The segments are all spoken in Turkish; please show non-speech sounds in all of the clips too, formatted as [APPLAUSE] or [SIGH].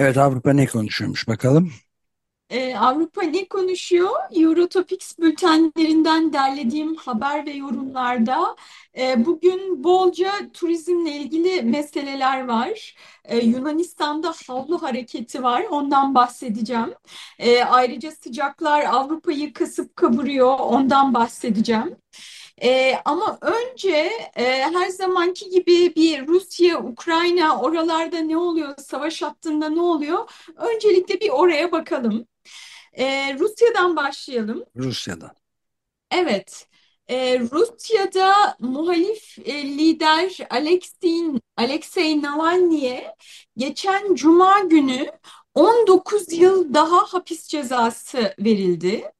Evet, Avrupa ne konuşuyormuş bakalım. Ee, Avrupa ne konuşuyor? Eurotopics bültenlerinden derlediğim haber ve yorumlarda e, bugün bolca turizmle ilgili meseleler var. E, Yunanistan'da havlu hareketi var, ondan bahsedeceğim. E, ayrıca sıcaklar Avrupa'yı kasıp kavuruyor, ondan bahsedeceğim. E, ama önce e, her zamanki gibi bir Rusya, Ukrayna oralarda ne oluyor, savaş hattında ne oluyor? Öncelikle bir oraya bakalım. E, Rusya'dan başlayalım. Rusya'dan. Evet, e, Rusya'da muhalif e, lider Alexei, Alexei Navalny'e geçen Cuma günü 19 yıl daha hapis cezası verildi.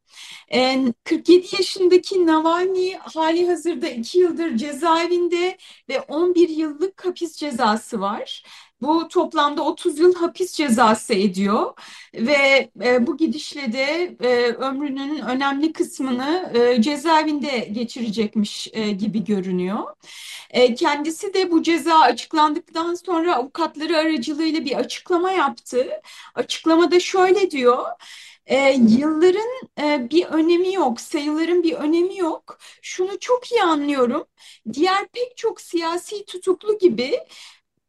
47 yaşındaki Navalny hali hazırda 2 yıldır cezaevinde ve 11 yıllık hapis cezası var. Bu toplamda 30 yıl hapis cezası ediyor ve e, bu gidişle de e, ömrünün önemli kısmını e, cezaevinde geçirecekmiş e, gibi görünüyor. E, kendisi de bu ceza açıklandıktan sonra avukatları aracılığıyla bir açıklama yaptı. Açıklamada şöyle diyor. E, yılların e, bir önemi yok, sayıların bir önemi yok. Şunu çok iyi anlıyorum. Diğer pek çok siyasi tutuklu gibi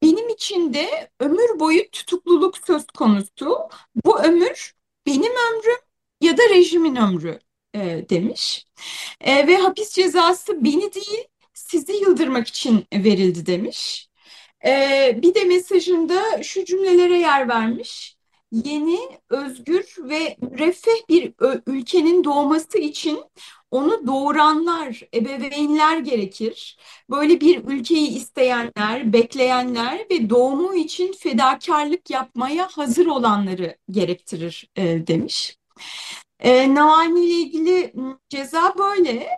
benim için de ömür boyu tutukluluk söz konusu. Bu ömür benim ömrüm ya da rejimin ömrü e, demiş. E, ve hapis cezası beni değil sizi yıldırmak için verildi demiş. E, bir de mesajında şu cümlelere yer vermiş yeni, özgür ve müreffeh bir ülkenin doğması için onu doğuranlar, ebeveynler gerekir. Böyle bir ülkeyi isteyenler, bekleyenler ve doğumu için fedakarlık yapmaya hazır olanları gerektirir e, demiş. E, Navalny ile ilgili ceza böyle.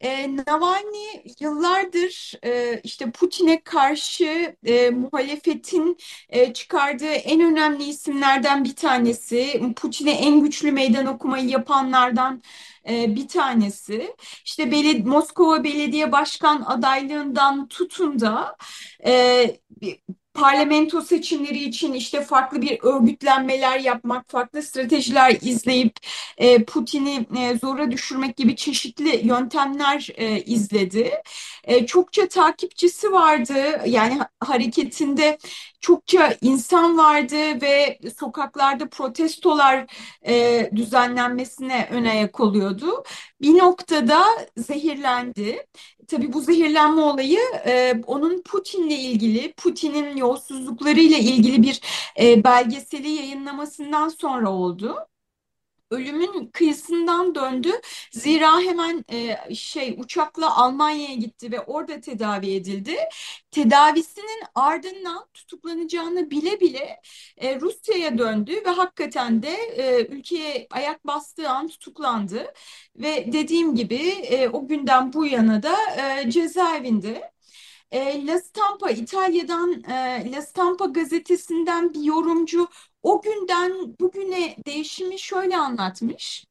E, Navalny yıllardır e, işte Putin'e karşı e, muhalefetin e, çıkardığı en önemli isimlerden bir tanesi. Putin'e en güçlü meydan okumayı yapanlardan e, bir tanesi. İşte Beled Moskova Belediye Başkan adaylığından tutun da e, parlamento seçimleri için işte farklı bir örgütlenmeler yapmak, farklı stratejiler izleyip e, Putin'i e, zora düşürmek gibi çeşitli yöntemler e, izledi. E, çokça takipçisi vardı. Yani hareketinde çokça insan vardı ve sokaklarda protestolar e, düzenlenmesine ön ayak oluyordu. Bir noktada zehirlendi. Tabii bu zehirlenme olayı e, onun Putin'le ilgili, Putin'in yolsuzluklarıyla ilgili bir e, belgeseli yayınlamasından sonra oldu ölümün kıyısından döndü. Zira hemen e, şey uçakla Almanya'ya gitti ve orada tedavi edildi. Tedavisinin ardından tutuklanacağını bile bile e, Rusya'ya döndü ve hakikaten de e, ülkeye ayak bastığı an tutuklandı. Ve dediğim gibi e, o günden bu yana da e, cezaevinde. E, La Stampa İtalya'dan e, La Stampa gazetesinden bir yorumcu o günden bugüne değişimi şöyle anlatmış.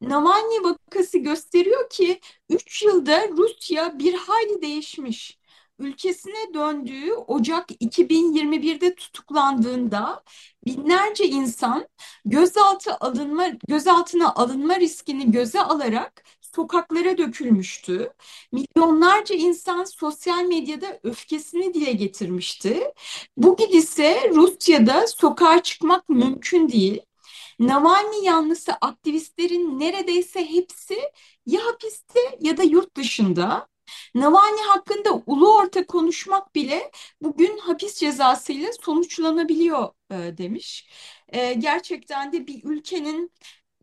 Navalny vakası gösteriyor ki 3 yılda Rusya bir hayli değişmiş. Ülkesine döndüğü Ocak 2021'de tutuklandığında binlerce insan gözaltı alınma gözaltına alınma riskini göze alarak sokaklara dökülmüştü. Milyonlarca insan sosyal medyada öfkesini dile getirmişti. Bugün ise Rusya'da sokağa çıkmak mümkün değil. Navalny yanlısı aktivistlerin neredeyse hepsi ya hapiste ya da yurt dışında. Navalny hakkında ulu orta konuşmak bile bugün hapis cezasıyla sonuçlanabiliyor e, demiş. E, gerçekten de bir ülkenin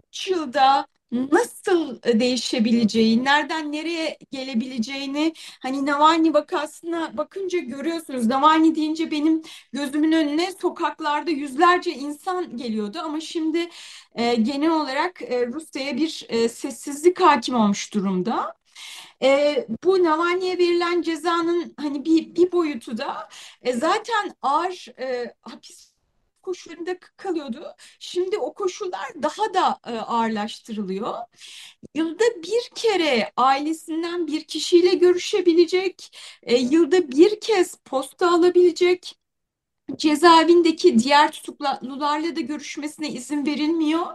üç yılda nasıl değişebileceği, nereden nereye gelebileceğini hani Navalny vakasına bakınca görüyorsunuz. Navalny deyince benim gözümün önüne sokaklarda yüzlerce insan geliyordu ama şimdi e, genel olarak e, Rusya'ya bir e, sessizlik hakim olmuş durumda. E, bu Navalny'e verilen cezanın hani bir, bir boyutu da e, zaten ağır e, hapis koşullarında kalıyordu. Şimdi o koşullar daha da e, ağırlaştırılıyor. Yılda bir kere ailesinden bir kişiyle görüşebilecek, e, yılda bir kez posta alabilecek cezaevindeki diğer tutuklularla da görüşmesine izin verilmiyor.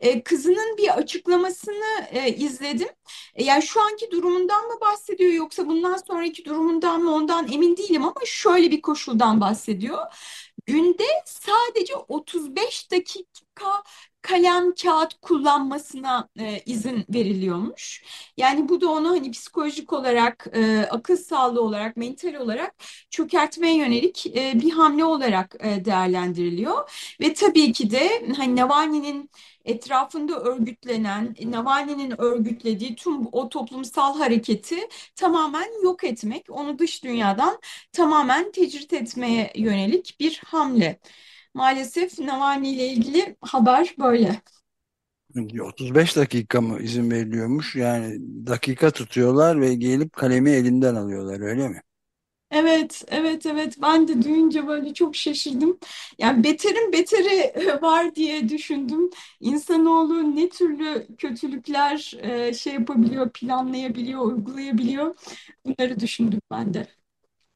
Ee, kızının bir açıklamasını e, izledim. E, yani şu anki durumundan mı bahsediyor yoksa bundan sonraki durumundan mı ondan emin değilim ama şöyle bir koşuldan bahsediyor. Günde sadece 35 dakika kalem kağıt kullanmasına e, izin veriliyormuş. Yani bu da onu hani psikolojik olarak, e, akıl sağlığı olarak, mental olarak çökertmeye yönelik e, bir hamle olarak e, değerlendiriliyor. Ve tabii ki de hani Navalny'nin etrafında örgütlenen, Navalny'nin örgütlediği tüm o toplumsal hareketi tamamen yok etmek, onu dış dünyadan tamamen tecrit etmeye yönelik bir hamle. Maalesef Navalny ile ilgili haber böyle. 35 dakika mı izin veriliyormuş? Yani dakika tutuyorlar ve gelip kalemi elinden alıyorlar öyle mi? Evet, evet, evet. Ben de duyunca böyle çok şaşırdım. Yani beterin beteri var diye düşündüm. İnsanoğlu ne türlü kötülükler e, şey yapabiliyor, planlayabiliyor, uygulayabiliyor. Bunları düşündüm ben de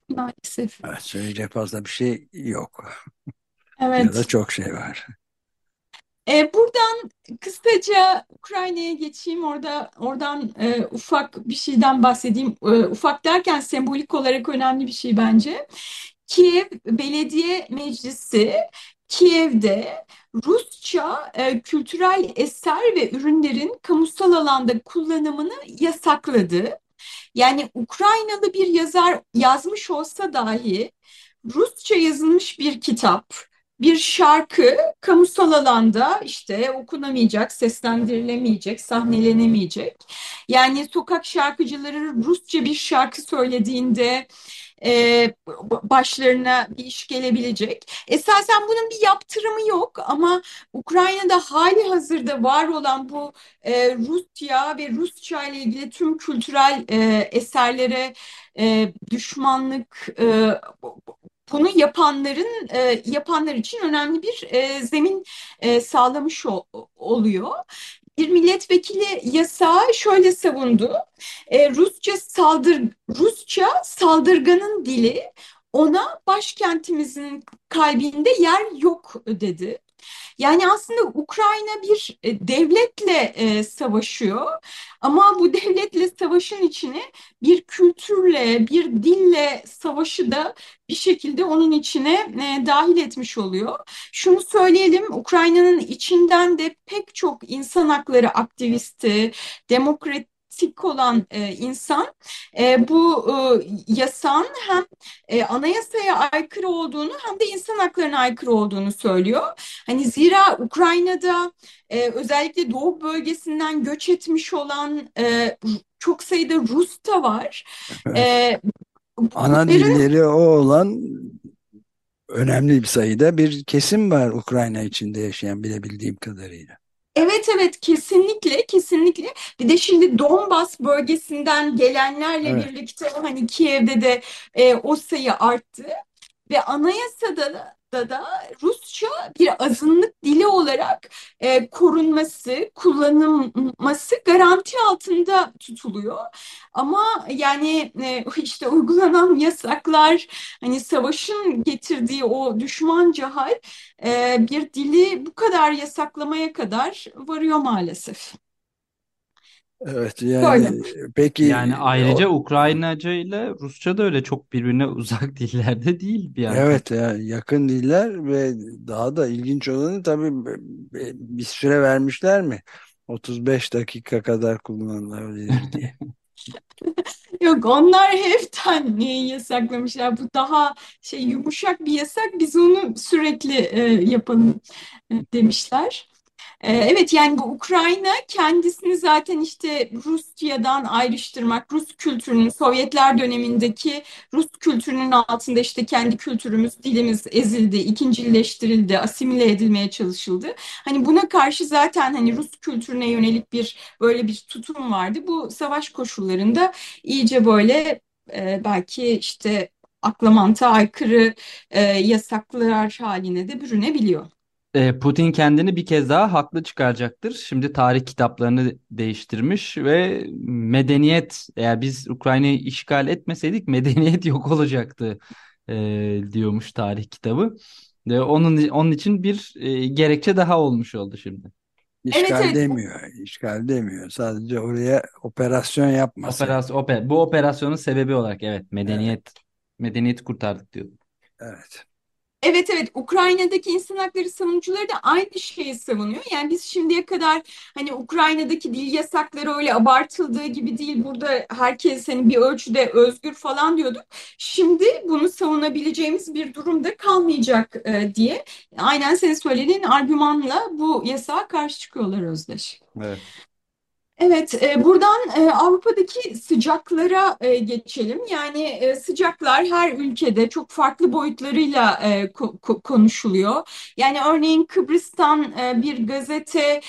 maalesef. Evet, söyleyecek fazla bir şey yok. Ya da Evet. çok şey var. E, buradan kısaca Ukrayna'ya geçeyim. Orada oradan e, ufak bir şeyden bahsedeyim. E, ufak derken sembolik olarak önemli bir şey bence. Kiev Belediye Meclisi Kiev'de Rusça e, kültürel eser ve ürünlerin kamusal alanda kullanımını yasakladı. Yani Ukraynalı bir yazar yazmış olsa dahi Rusça yazılmış bir kitap, bir şarkı kamusal alanda işte okunamayacak, seslendirilemeyecek, sahnelenemeyecek. Yani sokak şarkıcıları Rusça bir şarkı söylediğinde e, başlarına bir iş gelebilecek. Esasen bunun bir yaptırımı yok ama Ukrayna'da hali hazırda var olan bu e, Rusya ve Rusça ile ilgili tüm kültürel e, eserlere e, düşmanlık e, bunu yapanların e, yapanlar için önemli bir e, zemin e, sağlamış ol, oluyor. Bir milletvekili yasağı şöyle savundu. E, Rusça saldır Rusça saldırganın dili ona başkentimizin kalbinde yer yok dedi. Yani aslında Ukrayna bir e, devletle e, savaşıyor ama bu devletle savaşın içine bir kültürle, bir dille savaşı da bir şekilde onun içine e, dahil etmiş oluyor. Şunu söyleyelim, Ukrayna'nın içinden de pek çok insan hakları aktivisti, demokrat fanatik olan e, insan e, bu e, yasağın hem e, anayasaya aykırı olduğunu hem de insan haklarına aykırı olduğunu söylüyor. Hani zira Ukrayna'da e, özellikle doğu bölgesinden göç etmiş olan e, çok sayıda Rus da var. Evet. E, Ana dilleri o olan önemli bir sayıda bir kesim var Ukrayna içinde yaşayan bilebildiğim kadarıyla. Evet evet kesinlikle kesinlikle bir de şimdi Donbas bölgesinden gelenlerle Evet. birlikte hani Kiev'de de e, o sayı arttı ve anayasada da, da, da Rusça bir azınlık dili olarak e, korunması, kullanılması garanti altında tutuluyor. Ama yani e, işte uygulanan yasaklar hani savaşın getirdiği o düşmanca hal e, bir dili bu kadar yasaklamaya kadar varıyor maalesef. Evet yani Böyle. peki Yani o, ayrıca Ukraynaca ile Rusça da öyle çok birbirine [LAUGHS] uzak dillerde değil bir yandan. evet ya yakın diller ve daha da ilginç olanı tabii bir süre vermişler mi? 35 dakika kadar kullanılabilir diye. [LAUGHS] Yok onlar hepten yasaklamışlar. Bu daha şey yumuşak bir yasak. Biz onu sürekli e, yapalım e, demişler. Ee, Evet yani bu Ukrayna kendisini zaten işte Rusya'dan ayrıştırmak, Rus kültürünün Sovyetler dönemindeki Rus kültürünün altında işte kendi kültürümüz, dilimiz ezildi, ikincileştirildi, asimile edilmeye çalışıldı. Hani buna karşı zaten hani Rus kültürüne yönelik bir böyle bir tutum vardı. Bu savaş koşullarında iyice böyle e, belki işte akla aykırı e, yasaklar haline de bürünebiliyor. E, Putin kendini bir kez daha haklı çıkaracaktır. Şimdi tarih kitaplarını değiştirmiş ve medeniyet eğer biz Ukrayna'yı işgal etmeseydik medeniyet [LAUGHS] yok olacaktı e, diyormuş tarih kitabı. E, onun onun için bir e, gerekçe daha olmuş oldu şimdi. Evet İşgal evet demiyor, işgal demiyor. Sadece oraya operasyon yapması. Operasyon, oper, bu operasyonun sebebi olarak evet Evet, medeniyet medeniyeti kurtardık diyor. evet. Evet evet Ukrayna'daki insan hakları savunucuları da aynı şeyi savunuyor. Yani biz şimdiye kadar hani Ukrayna'daki dil yasakları öyle abartıldığı gibi değil. Burada herkes hani bir ölçüde özgür falan diyorduk. Şimdi bunu savunabileceğimiz bir durumda kalmayacak e, diye aynen senin söylediğin argümanla bu yasağa karşı çıkıyorlar Özdeş. Evet. Evet, e, buradan e, Avrupa'daki sıcaklara e, geçelim. Yani sıcaklar her ülkede çok farklı boyutlarıyla ko- ko- konuşuluyor. Yani örneğin Kıbrıs'tan bir gazete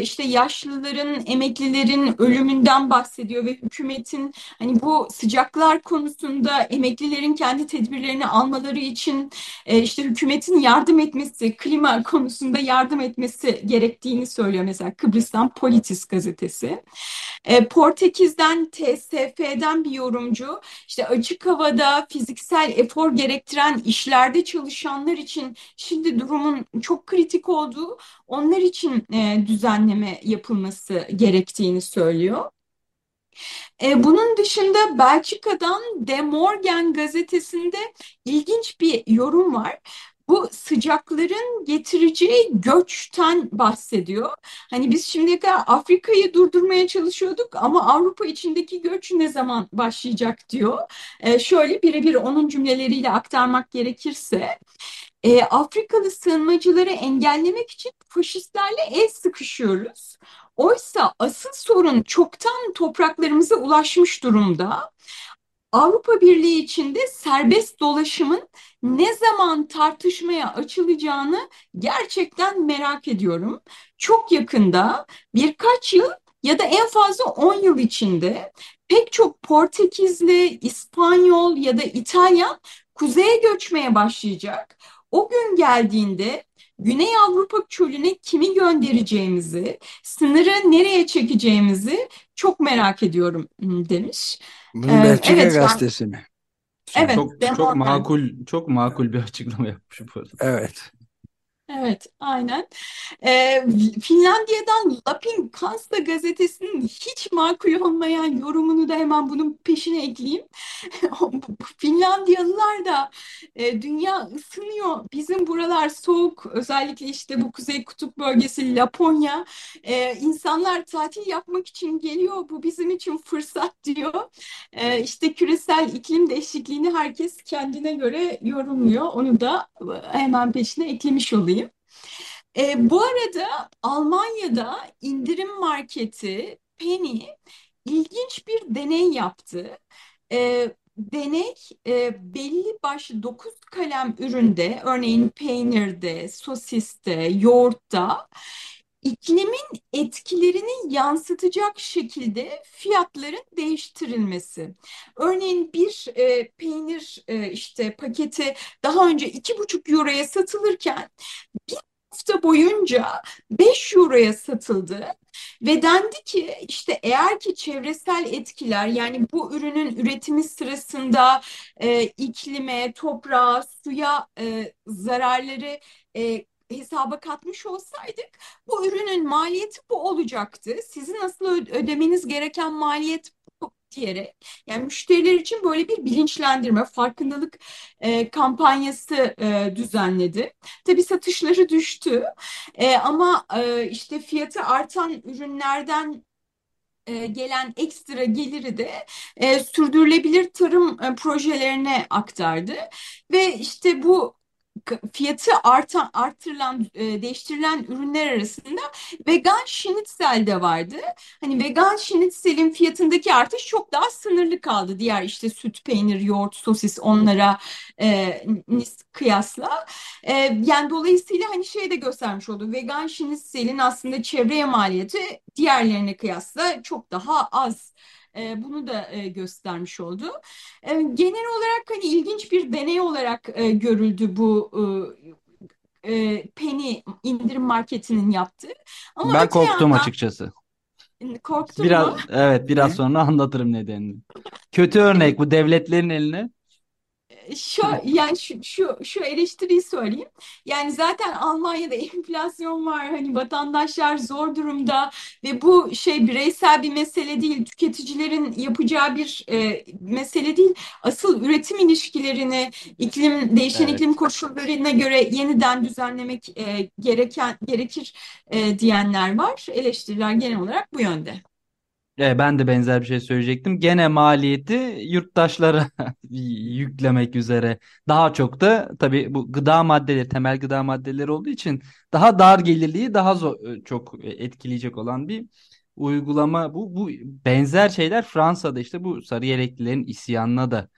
işte yaşlıların, emeklilerin ölümünden bahsediyor ve hükümetin hani bu sıcaklar konusunda emeklilerin kendi tedbirlerini almaları için işte hükümetin yardım etmesi, klima konusunda yardım etmesi gerektiğini söylüyor mesela Kıbrıs'tan Politis gazetesi. E, Portekiz'den, TSF'den bir yorumcu, işte açık havada fiziksel efor gerektiren işlerde çalışanlar için şimdi durumun çok kritik olduğu, onlar için e, düzenleme yapılması gerektiğini söylüyor. E, bunun dışında Belçika'dan De Morgen gazetesinde ilginç bir yorum var. Bu sıcakların getireceği göçten bahsediyor. Hani biz şimdiye kadar Afrika'yı durdurmaya çalışıyorduk ama Avrupa içindeki göç ne zaman başlayacak diyor. E, şöyle birebir onun cümleleriyle aktarmak gerekirse. E, Afrikalı sığınmacıları engellemek için faşistlerle el sıkışıyoruz. Oysa asıl sorun çoktan topraklarımıza ulaşmış durumda. Avrupa Birliği içinde serbest dolaşımın ne zaman tartışmaya açılacağını gerçekten merak ediyorum. Çok yakında birkaç yıl ya da en fazla 10 yıl içinde pek çok Portekizli, İspanyol ya da İtalyan kuzeye göçmeye başlayacak. O gün geldiğinde Güney Avrupa çölüne kimi göndereceğimizi, sınırı nereye çekeceğimizi çok merak ediyorum demiş. Bunu Ee, Belçika evet ben gazetesi mi evet? Çok çok makul çok makul bir [LAUGHS] açıklama yapmış bu arada. Evet. Evet, aynen. Ee, Finlandiya'dan Lapin Kansa gazetesinin hiç makul olmayan yorumunu da hemen bunun peşine ekleyeyim. [LAUGHS] Finlandiyalılar da e, dünya ısınıyor. Bizim buralar soğuk. Özellikle işte bu Kuzey Kutup bölgesi Laponya. E, insanlar tatil yapmak için geliyor. Bu bizim için fırsat diyor. E, işte küresel iklim değişikliğini herkes kendine göre yorumluyor. Onu da hemen peşine eklemiş olayım. E, bu arada Almanya'da indirim marketi Penny ilginç bir deney yaptı. E, deney e, belli başlı 9 kalem üründe, örneğin peynirde, sosiste, yoğurtta iklimin etkilerini yansıtacak şekilde fiyatların değiştirilmesi. Örneğin bir e, peynir e, işte paketi daha önce iki buçuk euroya satılırken bir hafta boyunca 5 euroya satıldı. Ve dendi ki işte eğer ki çevresel etkiler yani bu ürünün üretimi sırasında e, iklime, toprağa, suya e, zararları e, hesaba katmış olsaydık bu ürünün maliyeti bu olacaktı. Sizin nasıl ödemeniz gereken maliyet bu diyerek yani müşteriler için böyle bir bilinçlendirme, farkındalık e, kampanyası e, düzenledi. Tabii satışları düştü e, ama e, işte fiyatı artan ürünlerden e, gelen ekstra geliri de e, sürdürülebilir tarım e, projelerine aktardı ve işte bu fiyatı artan artırılan e, değiştirilen ürünler arasında vegan şinitzel de vardı. Hani vegan şinitzelin fiyatındaki artış çok daha sınırlı kaldı. Diğer işte süt, peynir, yoğurt, sosis onlara e, kıyasla. E, yani dolayısıyla hani şey de göstermiş oldu. Vegan şinitzelin aslında çevreye maliyeti diğerlerine kıyasla çok daha az. E, bunu da e, göstermiş oldu. E, genel olarak hani ilginç bir deney olarak görüldü bu Penny indirim marketinin yaptığı. Ama ben korktum yandan, açıkçası. Korktun Biraz mu? evet biraz [LAUGHS] sonra anlatırım nedenini. Kötü örnek bu devletlerin eline şu yani şu, şu şu eleştiriyi söyleyeyim. Yani zaten Almanya'da [LAUGHS] enflasyon var. Hani vatandaşlar zor durumda ve bu şey bireysel bir mesele değil. Tüketicilerin yapacağı bir e, mesele değil. Asıl üretim ilişkilerini iklim değişen Evet. iklim koşullarına göre yeniden düzenlemek e, gereken gerekir e, diyenler var. Eleştiriler genel olarak bu yönde. E, ben de benzer bir şey söyleyecektim. Gene maliyeti yurttaşlara [LAUGHS] yüklemek üzere. Daha çok da tabii bu gıda maddeleri, temel gıda maddeleri olduğu için daha dar gelirliği daha zor, e, çok etkileyecek olan bir uygulama. Bu, bu benzer şeyler Fransa'da işte bu sarı yeleklilerin isyanına da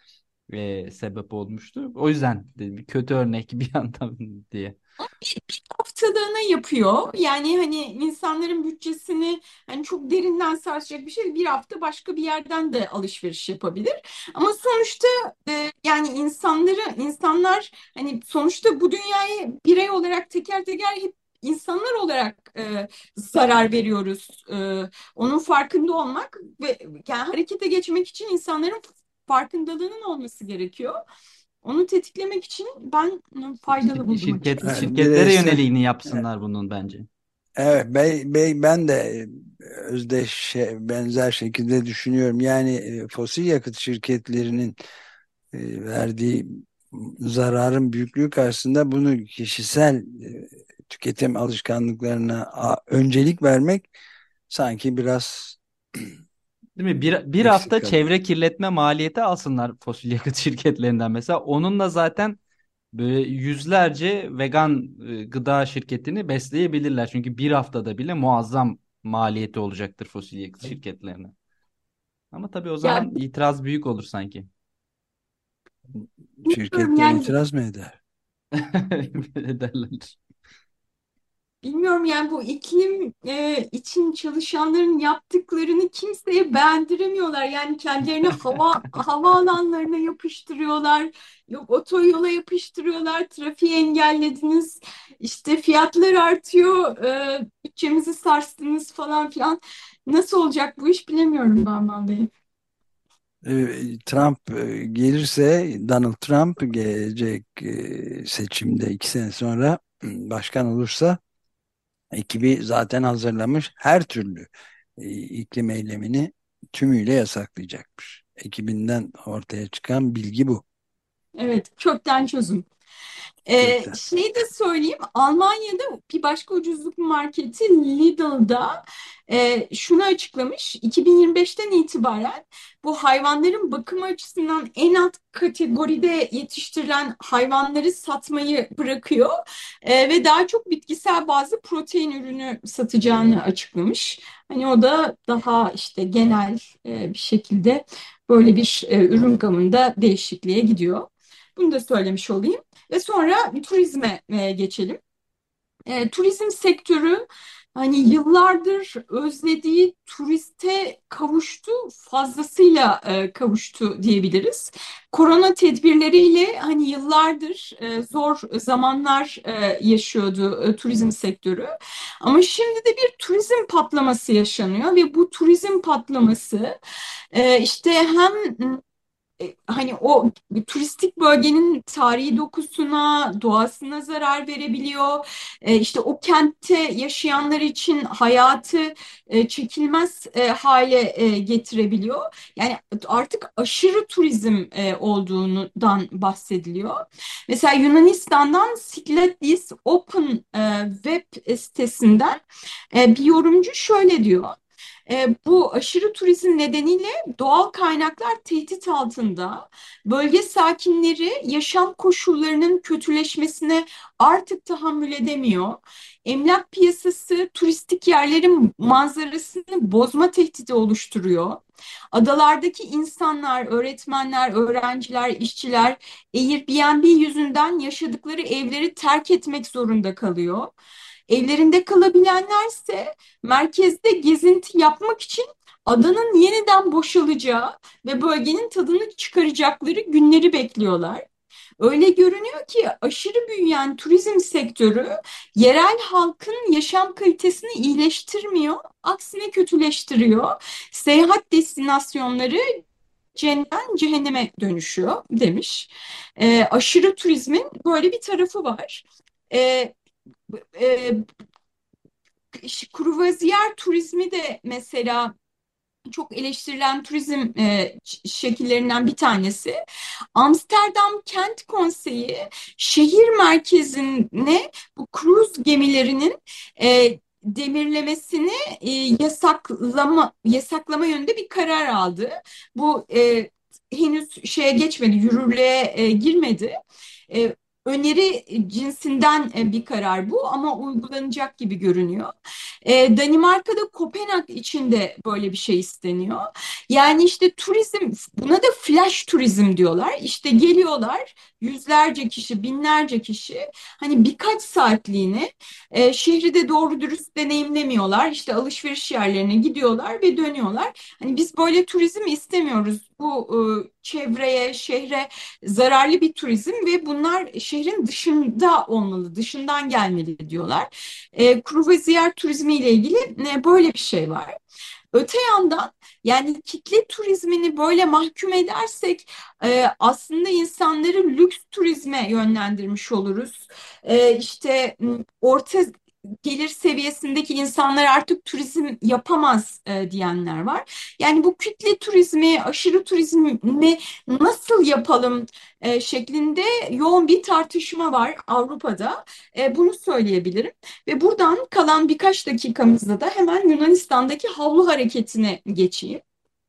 e, sebep olmuştu. O yüzden dedim, kötü örnek [LAUGHS] bir yandan diye haftalığına yapıyor. Yani hani insanların bütçesini hani çok derinden sarsacak bir şey. Bir hafta başka bir yerden de alışveriş yapabilir. Ama sonuçta e, yani insanları insanlar hani sonuçta bu dünyayı birey olarak teker teker hep insanlar olarak e, zarar veriyoruz. E, onun farkında olmak ve yani harekete geçmek için insanların farkındalığının olması gerekiyor. Onu tetiklemek için ben faydalı buldum Şirket, açıkçası. şirketlere Bireysel- yöneliğini yapsınlar bunun bence. Evet, ben, ben, ben de özdeş benzer şekilde düşünüyorum. Yani e, fosil yakıt şirketlerinin e, verdiği zararın büyüklüğü karşısında bunu kişisel e, tüketim alışkanlıklarına a, öncelik vermek sanki biraz Değil mi? Bir, bir hafta çevre kirletme maliyeti alsınlar fosil yakıt [LAUGHS] şirketlerinden mesela. Onunla zaten böyle yüzlerce vegan e, gıda şirketini besleyebilirler. Çünkü bir haftada bile muazzam maliyeti olacaktır fosil yakıt şirketlerine. Ama tabii o zaman itiraz büyük olur sanki. şirketler yani- itiraz mı eder? [LAUGHS] Ederler. Bilmiyorum yani bu iklim e, için çalışanların yaptıklarını kimseye beğendiremiyorlar. Yani kendilerini [LAUGHS] hava havaalanlarına yapıştırıyorlar. Yok otoyola yapıştırıyorlar. Trafiği engellediniz. İşte fiyatlar artıyor. E, bütçemizi sarstınız falan filan. Nasıl olacak bu iş bilemiyorum Bahman Bey. Ee, Trump e, gelirse Donald Trump gelecek e, seçimde iki sene sonra başkan olursa ekibi zaten hazırlamış her türlü e, iklim eylemini tümüyle yasaklayacakmış. Ekibinden ortaya çıkan bilgi bu. Evet, kökten çözüm. Ee, şeyi de söyleyeyim, Almanya'da bir başka ucuzluk marketi Lidl'da e, şunu açıklamış, 2025'ten itibaren bu hayvanların bakımı açısından en alt kategoride yetiştirilen hayvanları satmayı bırakıyor e, ve daha çok bitkisel bazı protein ürünü satacağını açıklamış. Hani o da daha işte genel e, bir şekilde böyle bir e, ürün gamında değişikliğe gidiyor. Bunu da söylemiş olayım. Ve sonra turizme e, geçelim. E, turizm sektörü hani yıllardır özlediği turiste kavuştu, fazlasıyla e, kavuştu diyebiliriz. Korona tedbirleriyle hani yıllardır e, zor zamanlar e, yaşıyordu e, turizm sektörü. Ama şimdi de bir turizm patlaması yaşanıyor ve bu turizm patlaması e, işte hem hani o turistik bölgenin tarihi dokusuna, doğasına zarar verebiliyor. E, işte o kentte yaşayanlar için hayatı e, çekilmez e, hale e, getirebiliyor. Yani artık aşırı turizm e, olduğundan bahsediliyor. Mesela Yunanistan'dan Sikletlis Open e, web sitesinden e, bir yorumcu şöyle diyor. E, bu aşırı turizm nedeniyle doğal kaynaklar tehdit altında. Bölge sakinleri yaşam koşullarının kötüleşmesine artık tahammül edemiyor. Emlak piyasası turistik yerlerin manzarasını bozma tehdidi oluşturuyor. Adalardaki insanlar, öğretmenler, öğrenciler, işçiler Airbnb yüzünden yaşadıkları evleri terk etmek zorunda kalıyor. Evlerinde kalabilenlerse merkezde gezinti yapmak için adanın yeniden boşalacağı ve bölgenin tadını çıkaracakları günleri bekliyorlar. Öyle görünüyor ki aşırı büyüyen turizm sektörü yerel halkın yaşam kalitesini iyileştirmiyor, aksine kötüleştiriyor. Seyahat destinasyonları cennetten cehenneme dönüşüyor demiş. E, aşırı turizmin böyle bir tarafı var. E, e, kruvaziyer turizmi de mesela çok eleştirilen turizm e, şekillerinden bir tanesi. Amsterdam Kent Konseyi şehir merkezine bu kruz gemilerinin e, demirlemesini e, yasaklama yasaklama yönünde bir karar aldı. Bu e, henüz şeye geçmedi, yürürlüğe e, girmedi. E, öneri cinsinden e, bir karar bu ama uygulanacak gibi görünüyor. E, Danimarka'da Kopenhag içinde böyle bir şey isteniyor. Yani işte turizm buna da flash turizm diyorlar. İşte geliyorlar yüzlerce kişi, binlerce kişi hani birkaç saatliğine e, şehri de doğru dürüst deneyimlemiyorlar. İşte alışveriş yerlerine gidiyorlar ve dönüyorlar. Hani biz böyle turizm istemiyoruz. Bu e, çevreye, şehre zararlı bir turizm ve bunlar şehrin dışında olmalı, dışından gelmeli diyorlar. E, kruvaziyer turizmi ile ilgili e, böyle bir şey var. Öte yandan yani kitle turizmini böyle mahkum edersek e, aslında insanları lüks turizme yönlendirmiş oluruz. E, işte orta gelir seviyesindeki insanlar artık turizm yapamaz e, diyenler var. Yani bu kütle turizmi, aşırı turizmi nasıl yapalım e, şeklinde yoğun bir tartışma var Avrupa'da. E, bunu söyleyebilirim. Ve buradan kalan birkaç dakikamızda da hemen Yunanistan'daki havlu hareketine geçeyim.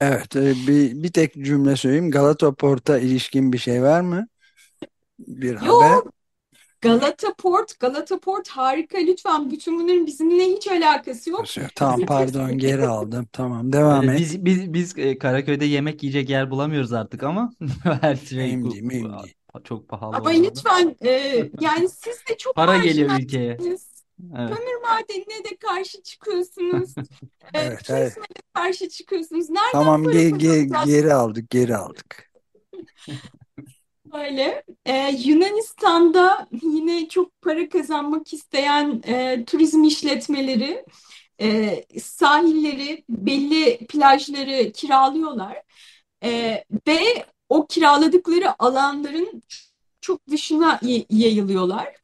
Evet, e, bir, bir tek cümle söyleyeyim. Galata Port'a ilişkin bir şey var mı? Bir Yok, haber. Galata Port, Galata Port harika lütfen. Bütün bunların bizimle hiç alakası yok. Tamam pardon geri aldım. Tamam devam Ee, et. Biz biz biz e, Karaköy'de yemek yiyecek yer bulamıyoruz artık ama [LAUGHS] her şey bu- değil. çok pahalı Ama oldu. lütfen e, yani siz de çok Para geliyor ülkeye. Evet. Kömür madenine de karşı çıkıyorsunuz. [LAUGHS] E, Evet, evet. turizme de karşı çıkıyorsunuz. Nereden Tamam ge- ge- geri aldık, geri aldık. [LAUGHS] Öyle. Ee, Yunanistan'da yine çok para kazanmak isteyen e, turizm işletmeleri e, sahilleri, belli plajları kiralıyorlar. E, ve o kiraladıkları alanların çok dışına yayılıyorlar.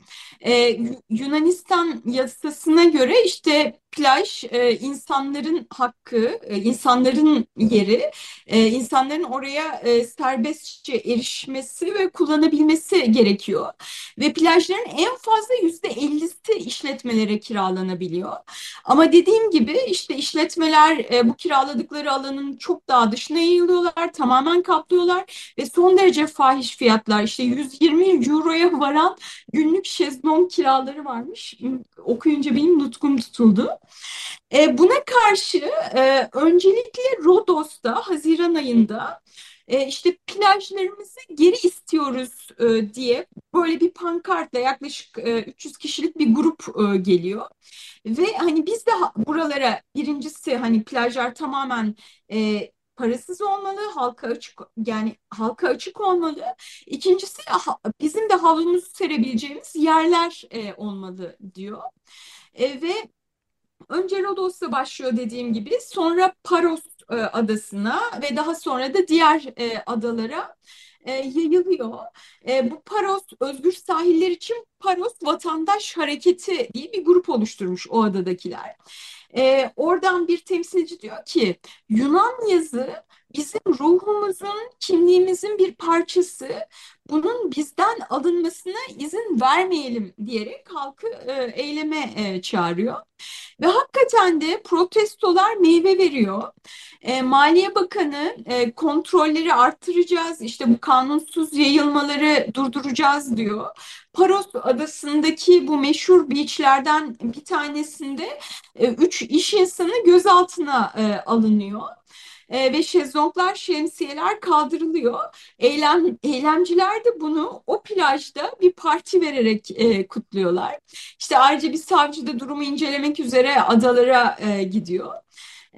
Ee, Yunanistan yasasına göre işte plaj e, insanların hakkı, e, insanların yeri, e, insanların oraya e, serbestçe erişmesi ve kullanabilmesi gerekiyor. Ve plajların en fazla yüzde ellisi işletmelere kiralanabiliyor. Ama dediğim gibi işte işletmeler e, bu kiraladıkları alanın çok daha dışına yayılıyorlar, tamamen kaplıyorlar ve son derece fahiş fiyatlar işte 120 euroya varan günlük şezlong kiraları varmış. Okuyunca benim nutkum tutuldu. E, buna karşı e, öncelikle Rodos'ta Haziran ayında e, işte plajlarımızı geri istiyoruz e, diye böyle bir pankartla yaklaşık e, 300 kişilik bir grup e, geliyor. Ve hani biz de buralara birincisi hani plajlar tamamen e, parasız olmalı, halka açık yani halka açık olmalı. İkincisi bizim de havlumuzu serebileceğimiz yerler e, olmalı diyor. E, ve önce Rodos'ta başlıyor dediğim gibi, sonra Paros e, adasına ve daha sonra da diğer e, adalara e, yayılıyor. E, bu Paros Özgür Sahiller için Paros Vatandaş Hareketi diye bir grup oluşturmuş o adadakiler. E, oradan bir temsilci diyor ki Yunan yazı bizim ruhumuzun, kimliğimizin bir parçası. Bunun bizden alınmasına izin vermeyelim diyerek halkı e, eyleme e, çağırıyor. Ve hakikaten de protestolar meyve veriyor. E, Maliye Bakanı e, kontrolleri arttıracağız, işte bu kanunsuz yayılmaları durduracağız diyor. Paros adasındaki bu meşhur beachlerden bir tanesinde e, üç iş insanı gözaltına e, alınıyor e, ve şezlonglar, şemsiyeler kaldırılıyor. Eylem, eylemciler de bunu o plajda bir parti vererek e, kutluyorlar. İşte ayrıca bir savcı da durumu incelemek üzere adalara e, gidiyor.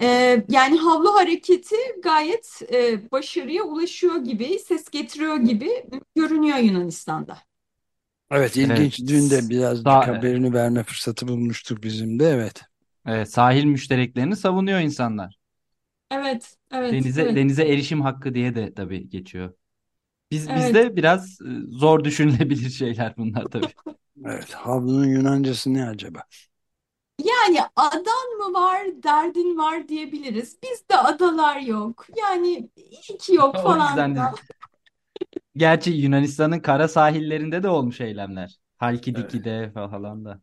E, yani havlu hareketi gayet e, başarıya ulaşıyor gibi, ses getiriyor gibi görünüyor Yunanistan'da. Evet ilginç. Evet. Dün de birazcık Sa- haberini verme fırsatı bulmuştuk bizim de. Evet. Evet, sahil müştereklerini savunuyor insanlar. Evet, evet, Denize evet, denize erişim hakkı diye de tabii geçiyor. Biz evet. bizde biraz e, zor düşünülebilir şeyler bunlar tabii. [LAUGHS] Evet. Havlunun Yunancası ne acaba? Yani adan mı var, derdin var diyebiliriz. Bizde adalar yok. Yani iyi ki yok O falan. yüzden de- Gerçi Yunanistan'ın kara sahillerinde de olmuş eylemler. Halkidiki'de falan da.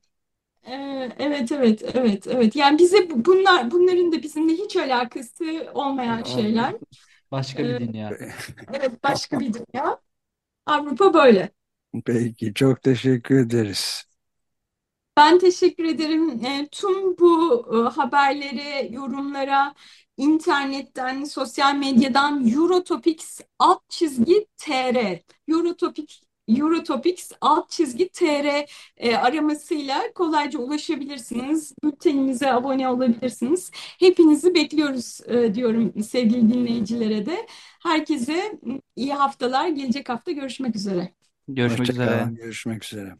Ee, evet, evet, evet, evet. Yani bize bu- bunlar, bunların da bizimle hiç alakası olmayan şeyler. Başka bir Ee, dünya. Evet, başka bir dünya. Avrupa böyle. Peki çok teşekkür ederiz. Ben teşekkür ederim. E, tüm bu e, haberlere, yorumlara internetten, sosyal medyadan Eurotopics alt çizgi TR, Eurotopics, Eurotopics alt çizgi TR e, aramasıyla kolayca ulaşabilirsiniz. Bültenimize abone olabilirsiniz. Hepinizi bekliyoruz e, diyorum sevgili dinleyicilere de. Herkese iyi haftalar. Gelecek hafta görüşmek üzere. Görüşmek üzere. Görüşmek üzere.